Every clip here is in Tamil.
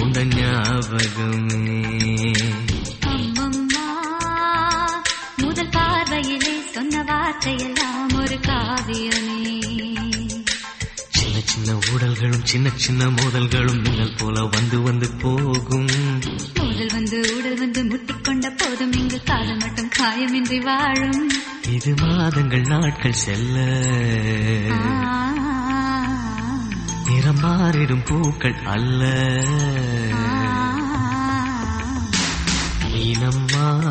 உண்ட ஞாபகமே. அம்மம்மா முதல் பார்வையிலே சொன்ன வார்த்தையெல்லாம் ஒரு காவியமே. சின்ன சின்ன ஊடல்களும் சின்ன சின்ன மோதல்களும் மின்னல் போல வந்து வந்து போகும். முதல் வந்து உடல் வந்து முட்டிக்கொண்ட போதும் இங்கு காதல் மட்டும் காயமின்றி வாழும். இது மாதங்கள் நாட்கள் செல்ல. நிறம் மாறிடும் பூக்கள் அல்ல. நீனம்மா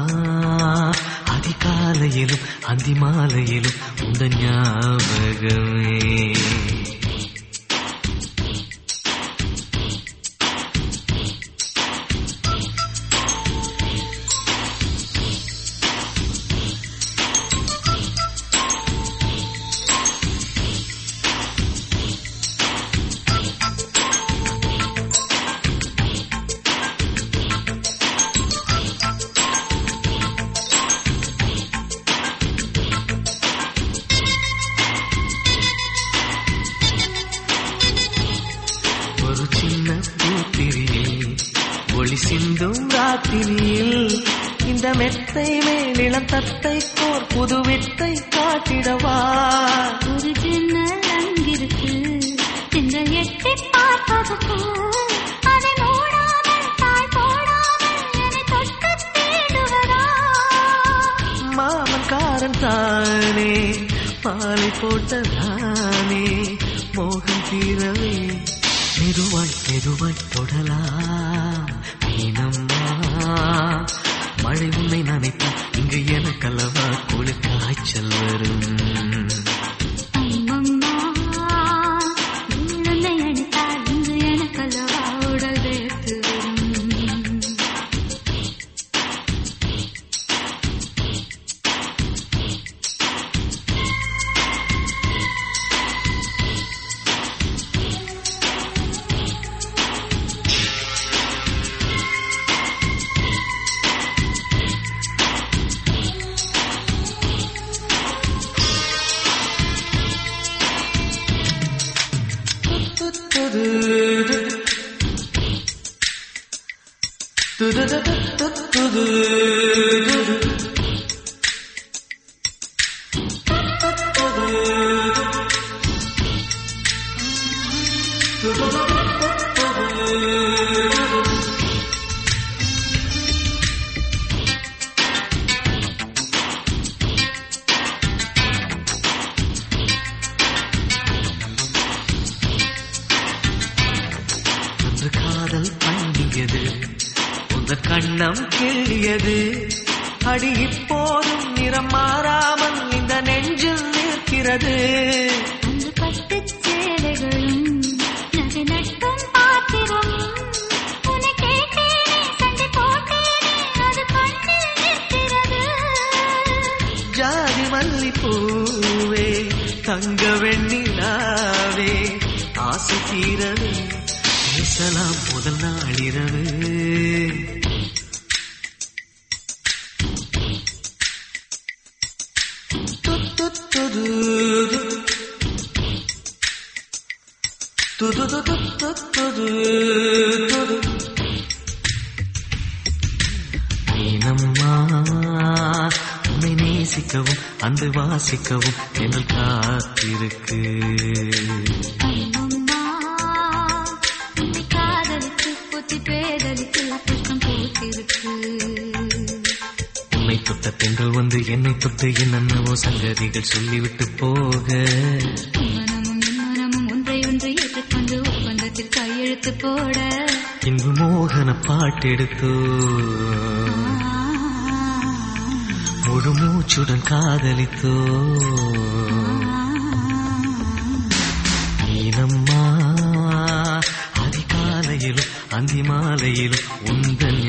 அதிகாலையிலும் அந்தி மாலையிலும் உந்த ஞாபகமே. ஒரு சின்ன பூத்திரியில் ஒளி சிந்தும் ராத்திரியில். இந்த மெத்தை மேலிளம் தத்தை கோர் புது வித்தை காட்டிடவா? ஒரு ஜன்னல் அங்கிருக்கு திங்கள் எட்டி பார்ப்பதற்கு. மாமன்காரன் தானே மாலை போட்டதானே மோகம் தீரவே மெதுவாய் மெதுவாய் தொடலாம் மீனம்மா மழை உன்னை நினைத்தால் இங்கு எனக்கல்லவா குளிர் காய்ச்சல் வரும். அன்று பண்ணியது உந்த கண்ணம் கிள்ளியது அடி இப்போதும் நிறம் மாறாமல் இந்த நெஞ்சில் நிற்கிறது. ஜாதி மல்லிப்பூவே தங்க வெண்ணிலாவே ஆசை தீரவே பேசலாம் முதல் நாள் இரவு. நேசிக்கவும் அன்று வாசிக்கவும் எங்கள் காத்திருக்கு. புத்தி பேதலித்து புஷ்பம் பூத்திருக்கு உன்னை தொட்ட பெண்கள் வந்து என்னை தொட்டு என்னென்னவோ சங்கதிகள் சொல்லிவிட்டு போக. மனமும் மனமும் ஒன்றை ஒன்று ஏற்றுக்கொண்டு ஒப்பந்தத்தில் கையெழுத்து போட. இன்பு மோகன பாட்டெடுத்தோ முழு மூச்சுடன் காதலித்தோ. அதிகாலையிலும் அந்தி மாலையில் உங்கள்